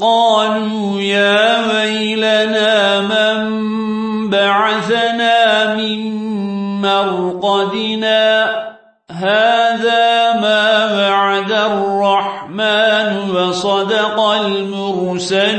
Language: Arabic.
قالوا يا ويلنا من بعثنا من مرقدنا؟ هذا ما وعد الرحمن وصدق المرسلون.